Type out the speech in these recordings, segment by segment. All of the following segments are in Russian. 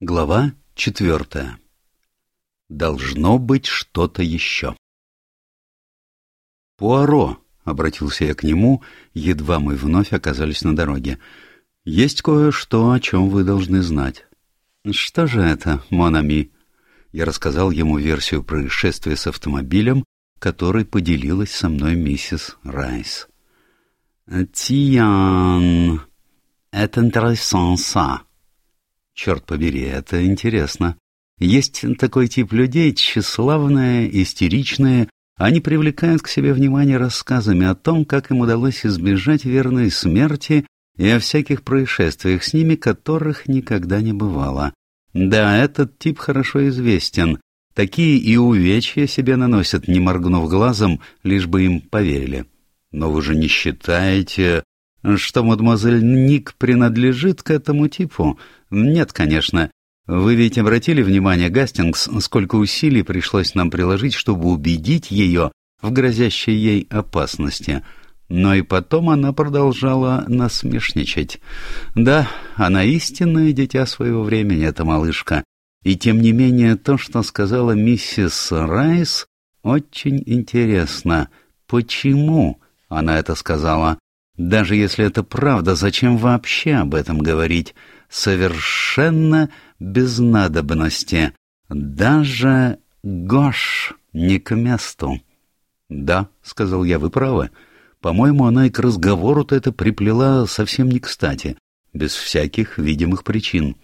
Глава четвертая. Должно быть что-то еще. «Пуаро», — обратился я к нему, едва мы вновь оказались на дороге, — «есть кое-что, о чем вы должны знать». «Что же это, Монами?» Я рассказал ему версию происшествия с автомобилем, которой поделилась со мной миссис Райс. «Тиян, это интересно, ça», Черт побери, это интересно. Есть такой тип людей, тщеславные, истеричные. Они привлекают к себе внимание рассказами о том, как им удалось избежать верной смерти и о всяких происшествиях с ними, которых никогда не бывало. Да, этот тип хорошо известен. Такие и увечья себе наносят, не моргнув глазом, лишь бы им поверили. Но вы же не считаете, что мадемуазель Ник принадлежит к этому типу? Нет, конечно. Вы ведь обратили внимание, Гастингс, сколько усилий пришлось нам приложить, чтобы убедить ее в грозящей ей опасности. Но и потом она продолжала насмешничать. Да, она истинное дитя своего времени, эта малышка. И тем не менее, то, что сказала миссис Райс, очень интересно. Почему она это сказала? Даже если это правда, зачем вообще об этом говорить? Совершенно без надобности. Даже Гош не к месту. «Да», — сказал я, — «вы правы. По-моему, она и к разговору-то это приплела совсем не кстати, без всяких видимых причин.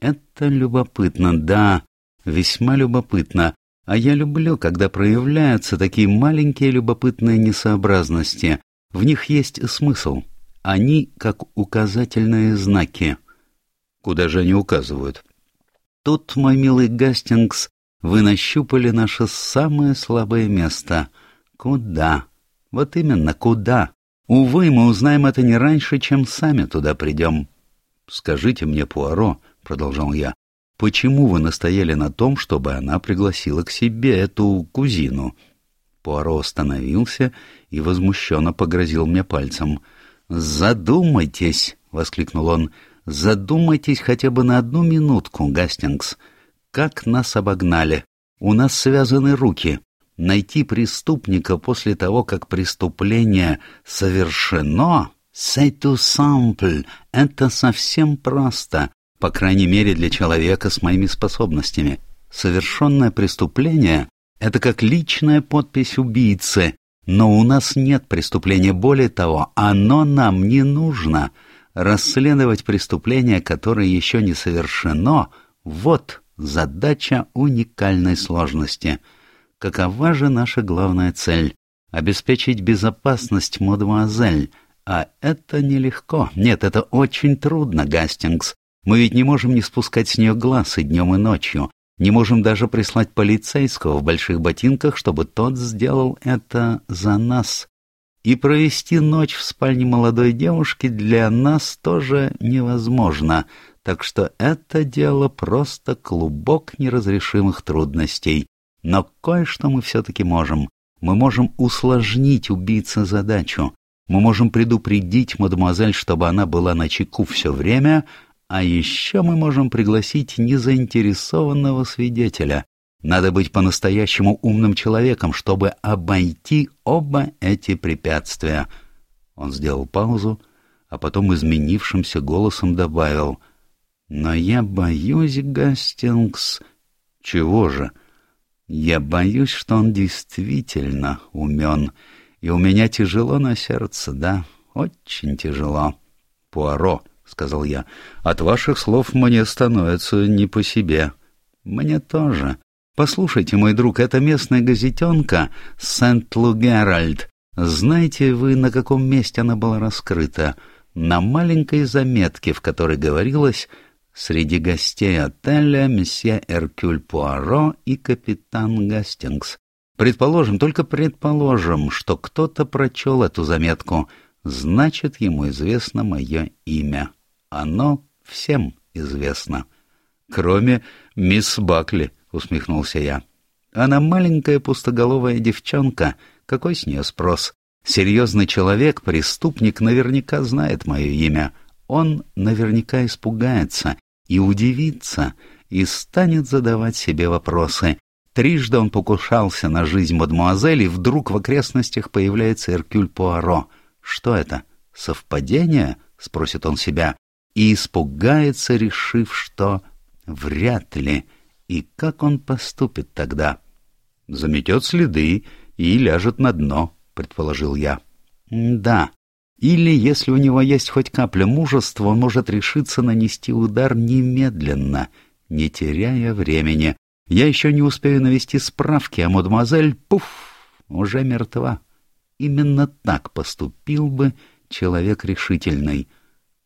Это любопытно, да, весьма любопытно. А я люблю, когда проявляются такие маленькие любопытные несообразности. В них есть смысл. Они как указательные знаки. Куда же они указывают? Тут, мой милый Гастингс, вы нащупали наше самое слабое место. Куда? Вот именно, куда? Увы, мы узнаем это не раньше, чем сами туда придем. Скажите мне, Пуаро, — продолжал я, — почему вы настояли на том, чтобы она пригласила к себе эту кузину? Пуаро остановился и возмущенно погрозил мне пальцем. «Задумайтесь!» — воскликнул он. «Задумайтесь хотя бы на одну минутку, Гастингс. Как нас обогнали! У нас связаны руки. Найти преступника после того, как преступление совершено, tout simple, это совсем просто, по крайней мере для человека с моими способностями. Совершенное преступление это как личная подпись убийцы, но у нас нет преступления. Более того, оно нам не нужно. Расследовать преступление, которое еще не совершено, вот задача уникальной сложности. Какова же наша главная цель? Обеспечить безопасность мадемуазель. А это нелегко. Нет, это очень трудно, Гастингс. Мы ведь не можем не спускать с нее глаз и днем, и ночью. Не можем даже прислать полицейского в больших ботинках, чтобы тот сделал это за нас. И провести ночь в спальне молодой девушки для нас тоже невозможно, так что это дело просто клубок неразрешимых трудностей. Но кое-что мы все-таки можем. Мы можем усложнить убийце задачу. Мы можем предупредить мадемуазель, чтобы она была на чеку все время, а еще мы можем пригласить незаинтересованного свидетеля. Надо быть по-настоящему умным человеком, чтобы обойти оба эти препятствия. Он сделал паузу, а потом изменившимся голосом добавил. «Но я боюсь, Гастингс...» «Чего же?» «Я боюсь, что он действительно умен, и у меня тяжело на сердце, да, очень тяжело». «Пуаро», — сказал я. — От ваших слов мне становится не по себе. — Мне тоже. Послушайте, мой друг, это местная газетенка «Сент-Лу Геральд». Знаете вы, на каком месте она была раскрыта? На маленькой заметке, в которой говорилось «Среди гостей отеля месье Эркюль Пуаро и капитан Гастингс». Предположим, только предположим, что кто-то прочел эту заметку, значит, ему известно мое имя. Оно всем известно. Кроме мисс Бакли, усмехнулся я. Она маленькая пустоголовая девчонка. Какой с нее спрос? Серьезный человек, преступник, наверняка знает мое имя. Он наверняка испугается, и удивится, и станет задавать себе вопросы. Трижды он покушался на жизнь мадемуазель, и вдруг в окрестностях появляется Эркюль Пуаро. Что это? Совпадение? — спросит он себя. И испугается, решив, что вряд ли. И как он поступит тогда? Заметет следы и ляжет на дно, предположил я. Да. Или, если у него есть хоть капля мужества, он может решиться нанести удар немедленно, не теряя времени. Я еще не успею навести справки, а мадемуазель, пуф, уже мертва. Именно так поступил бы человек решительный.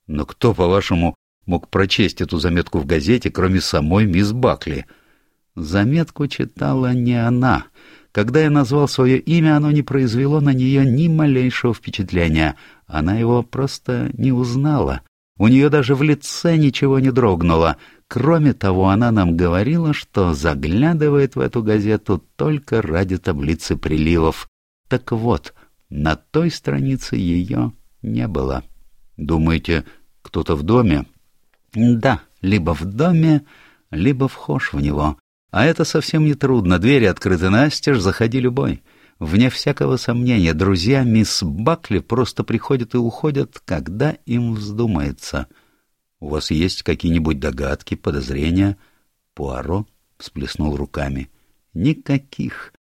Но кто, по-вашему, мог прочесть эту заметку в газете, кроме самой мисс Бакли? Заметку читала не она. Когда я назвал свое имя, оно не произвело на нее ни малейшего впечатления. Она его просто не узнала. У нее даже в лице ничего не дрогнуло. Кроме того, она нам говорила, что заглядывает в эту газету только ради таблицы приливов. Так вот, на той странице ее не было. Думаете, кто-то в доме? Да, либо в доме, либо вхож в него. А это совсем не трудно. Двери открыты настежь, заходи любой. Вне всякого сомнения, друзья мисс Бакли просто приходят и уходят, когда им вздумается. У вас есть какие-нибудь догадки, подозрения? Пуаро всплеснул руками. Никаких.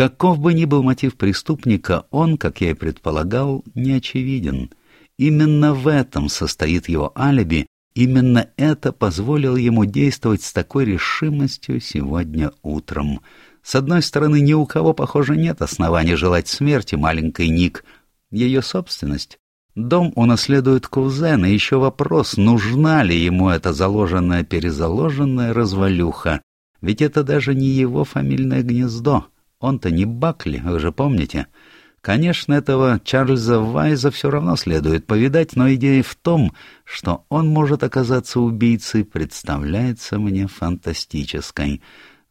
Каков бы ни был мотив преступника, он, как я и предполагал, не очевиден. Именно в этом состоит его алиби, именно это позволило ему действовать с такой решимостью сегодня утром. С одной стороны, ни у кого, похоже, нет оснований желать смерти маленькой Ник. Ее собственность. Дом унаследует кузен, и еще вопрос, нужна ли ему эта заложенная-перезаложенная развалюха. Ведь это даже не его фамильное гнездо. Он-то не Бакли, вы же помните? Конечно, этого Чарльза Вайза все равно следует повидать, но идея в том, что он может оказаться убийцей, представляется мне фантастической.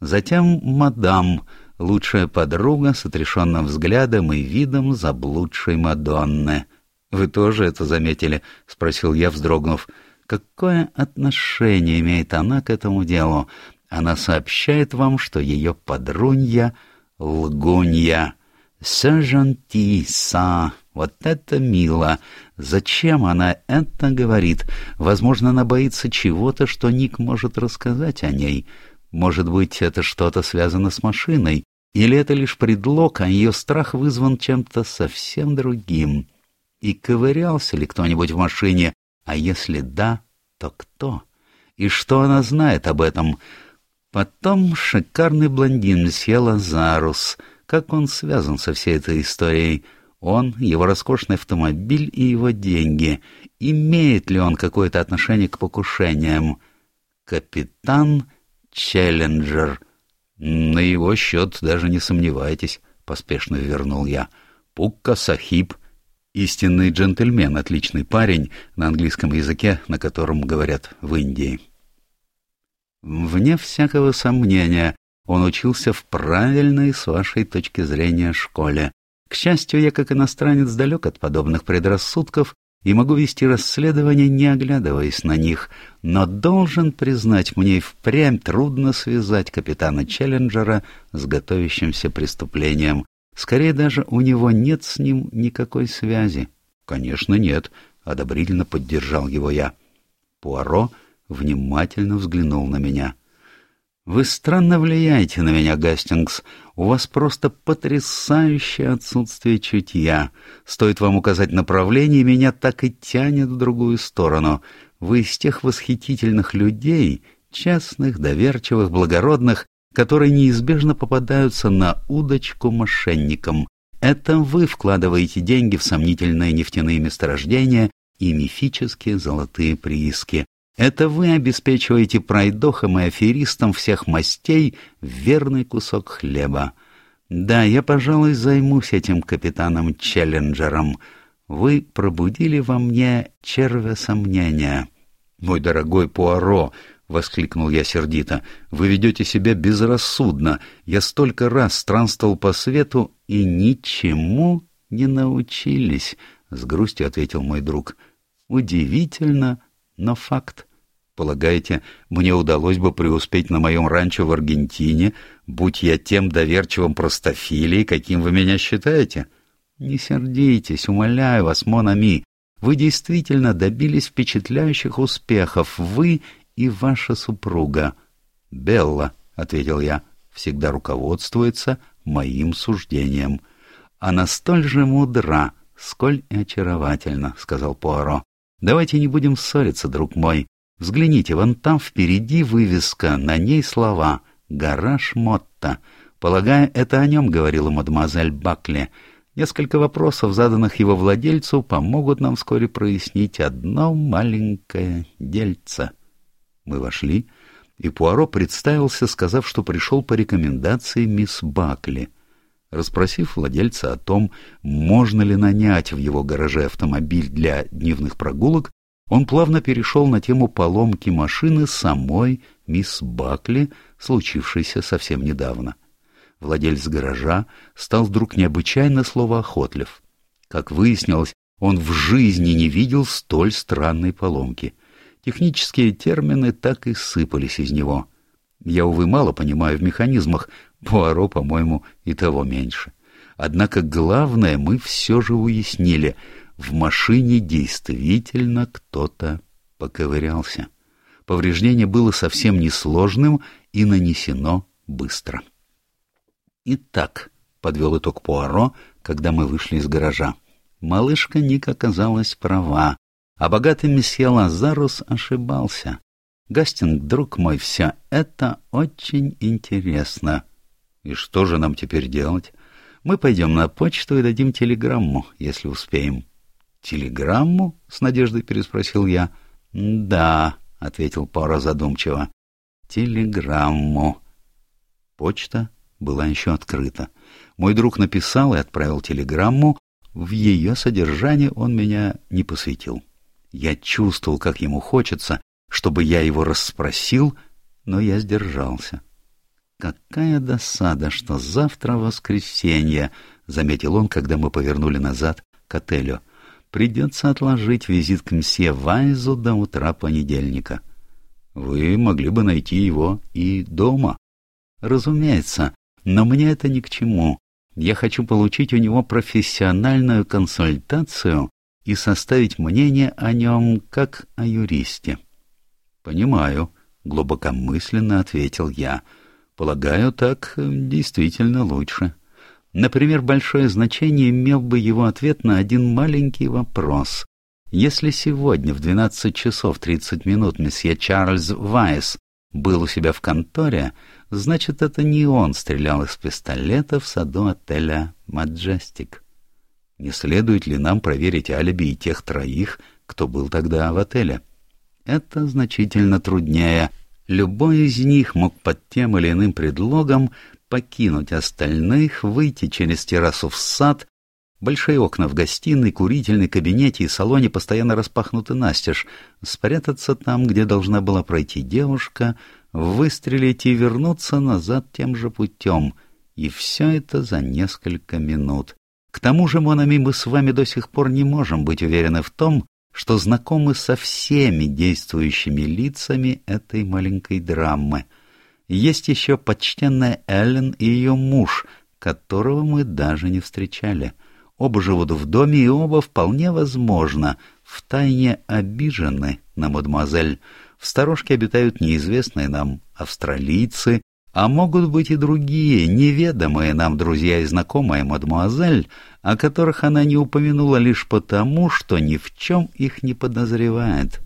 Затем мадам, лучшая подруга с отрешенным взглядом и видом заблудшей Мадонны. «Вы тоже это заметили?» — спросил я, вздрогнув. «Какое отношение имеет она к этому делу? Она сообщает вам, что ее подрунья — Лгунья. Сажантиса. Вот это мило. Зачем она это говорит? Возможно, она боится чего-то, что Ник может рассказать о ней. Может быть, это что-то связано с машиной. Или это лишь предлог, а ее страх вызван чем-то совсем другим. И ковырялся ли кто-нибудь в машине? А если да, то кто? И что она знает об этом? Потом шикарный блондин сел Зарус. Как он связан со всей этой историей? Он, его роскошный автомобиль и его деньги. Имеет ли он какое-то отношение к покушениям? Капитан Челленджер. На его счет даже не сомневайтесь, поспешно вернул я. Пукка Сахиб. Истинный джентльмен, отличный парень на английском языке, на котором говорят в Индии. Вне всякого сомнения, он учился в правильной, с вашей точки зрения, школе. К счастью, я, как иностранец, далек от подобных предрассудков и могу вести расследование, не оглядываясь на них, но должен признать, мне и впрямь трудно связать капитана Челленджера с готовящимся преступлением. Скорее даже у него нет с ним никакой связи. — Конечно, нет, — одобрительно поддержал его я. Пуаро внимательно взглянул на меня. «Вы странно влияете на меня, Гастингс. У вас просто потрясающее отсутствие чутья. Стоит вам указать направление, меня так и тянет в другую сторону. Вы из тех восхитительных людей, честных, доверчивых, благородных, которые неизбежно попадаются на удочку мошенникам. Это вы вкладываете деньги в сомнительные нефтяные месторождения и мифические золотые прииски. Это вы обеспечиваете пройдохам и аферистам всех мастей верный кусок хлеба. Да, я, пожалуй, займусь этим капитаном Челленджером. Вы пробудили во мне червя сомнения. Мой дорогой Пуаро, — воскликнул я сердито, — вы ведете себя безрассудно. Я столько раз странствовал по свету и ничему не научились, — с грустью ответил мой друг. Удивительно, но факт. Полагаете, мне удалось бы преуспеть на моем ранчо в Аргентине, будь я тем доверчивым простофилей, каким вы меня считаете? Не сердитесь, умоляю вас, Монами. Вы действительно добились впечатляющих успехов, вы и ваша супруга. Белла, — ответил я, — всегда руководствуется моим суждением. Она столь же мудра, сколь и очаровательна, — сказал Пуаро. Давайте не будем ссориться, друг мой. Взгляните, вон там впереди вывеска, на ней слова «Гараж Мотта». Полагаю, это о нем говорила мадемуазель Бакли. Несколько вопросов, заданных его владельцу, помогут нам вскоре прояснить одно маленькое дельце. Мы вошли, и Пуаро представился, сказав, что пришел по рекомендации мисс Бакли. Распросив владельца о том, можно ли нанять в его гараже автомобиль для дневных прогулок, он плавно перешел на тему поломки машины самой мисс Бакли, случившейся совсем недавно. Владелец гаража стал вдруг необычайно словоохотлив. Как выяснилось, он в жизни не видел столь странной поломки. Технические термины так и сыпались из него. Я, увы, мало понимаю в механизмах, Пуаро, по-моему, и того меньше. Однако главное мы все же уяснили — в машине действительно кто-то поковырялся. Повреждение было совсем несложным и нанесено быстро. «Итак», — подвел итог Пуаро, когда мы вышли из гаража, — малышка Ник оказалась права, а богатый месье Лазарус ошибался. Гастинг, друг мой, все это очень интересно. И что же нам теперь делать? Мы пойдем на почту и дадим телеграмму, если успеем. «Телеграмму?» — с надеждой переспросил я. «Да», — ответил Пара задумчиво. «Телеграмму». Почта была еще открыта. Мой друг написал и отправил телеграмму. В ее содержание он меня не посвятил. Я чувствовал, как ему хочется, чтобы я его расспросил, но я сдержался. «Какая досада, что завтра воскресенье», — заметил он, когда мы повернули назад к отелю придется отложить визит к мсье Вайзу до утра понедельника. Вы могли бы найти его и дома. Разумеется, но мне это ни к чему. Я хочу получить у него профессиональную консультацию и составить мнение о нем как о юристе. Понимаю, глубокомысленно ответил я. Полагаю, так действительно лучше. Например, большое значение имел бы его ответ на один маленький вопрос. Если сегодня в 12 часов 30 минут месье Чарльз Вайс был у себя в конторе, значит, это не он стрелял из пистолета в саду отеля «Маджестик». Не следует ли нам проверить алиби и тех троих, кто был тогда в отеле? Это значительно труднее. Любой из них мог под тем или иным предлогом покинуть остальных, выйти через террасу в сад. Большие окна в гостиной, курительной кабинете и салоне постоянно распахнуты настежь, спрятаться там, где должна была пройти девушка, выстрелить и вернуться назад тем же путем. И все это за несколько минут. К тому же, Монами, мы с вами до сих пор не можем быть уверены в том, что знакомы со всеми действующими лицами этой маленькой драмы — есть еще почтенная Эллен и ее муж, которого мы даже не встречали. Оба живут в доме, и оба, вполне возможно, втайне обижены на мадемуазель. В сторожке обитают неизвестные нам австралийцы, а могут быть и другие, неведомые нам друзья и знакомые мадемуазель, о которых она не упомянула лишь потому, что ни в чем их не подозревает.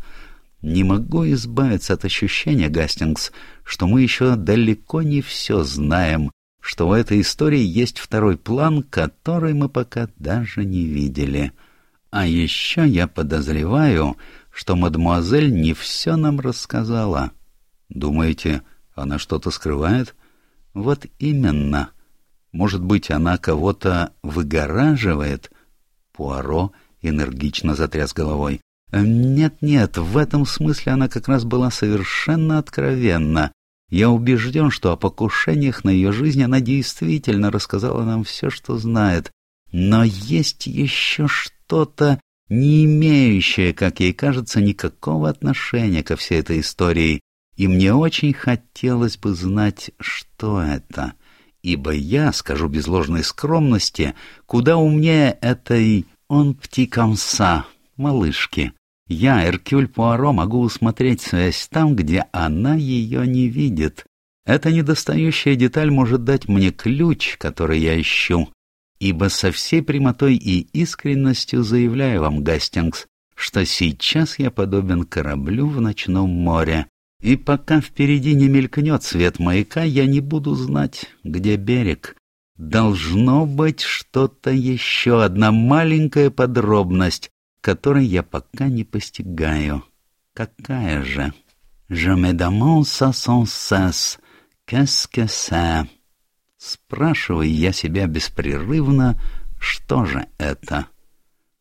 Не могу избавиться от ощущения, Гастингс, что мы еще далеко не все знаем, что в этой истории есть второй план, который мы пока даже не видели. А еще я подозреваю, что мадемуазель не все нам рассказала. Думаете, она что-то скрывает? Вот именно. Может быть, она кого-то выгораживает? Пуаро энергично затряс головой. Нет-нет, в этом смысле она как раз была совершенно откровенна. Я убежден, что о покушениях на ее жизнь она действительно рассказала нам все, что знает. Но есть еще что-то, не имеющее, как ей кажется, никакого отношения ко всей этой истории, и мне очень хотелось бы знать, что это, ибо я, скажу без ложной скромности, куда умнее этой «он птикомса» малышки. Я, Эркюль Пуаро, могу усмотреть связь там, где она ее не видит. Эта недостающая деталь может дать мне ключ, который я ищу, ибо со всей прямотой и искренностью заявляю вам, Гастингс, что сейчас я подобен кораблю в ночном море, и пока впереди не мелькнет свет маяка, я не буду знать, где берег. Должно быть что-то еще, одна маленькая подробность, которой я пока не постигаю. Какая же? «Je me demande sans cesse, qu'est-ce que c'est?» Спрашиваю я себя беспрерывно, что же это?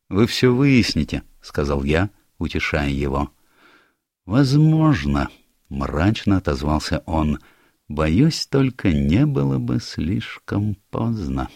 «Вы все выясните», — сказал я, утешая его. «Возможно», — мрачно отозвался он, — «боюсь, только не было бы слишком поздно».